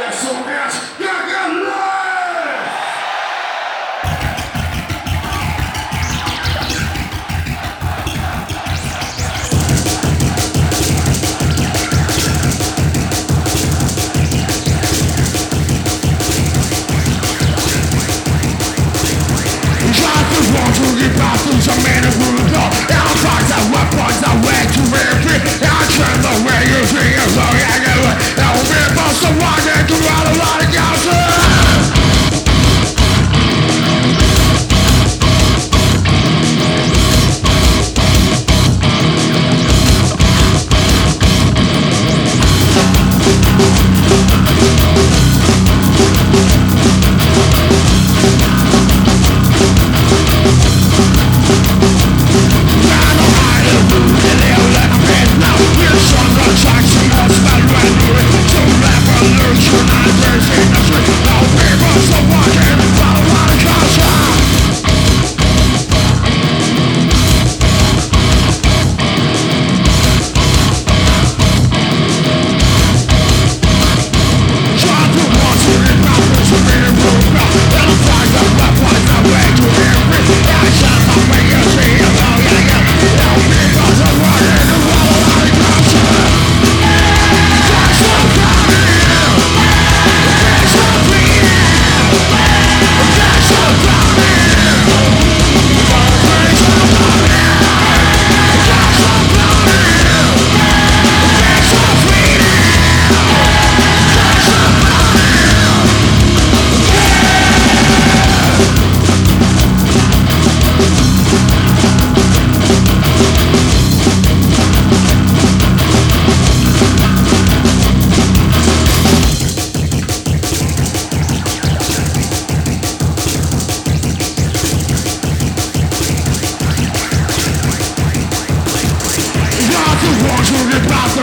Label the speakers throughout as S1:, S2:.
S1: Anderson é Neto. Gargalo!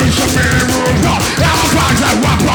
S1: It's a miracle. I'm a